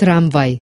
Трамвай.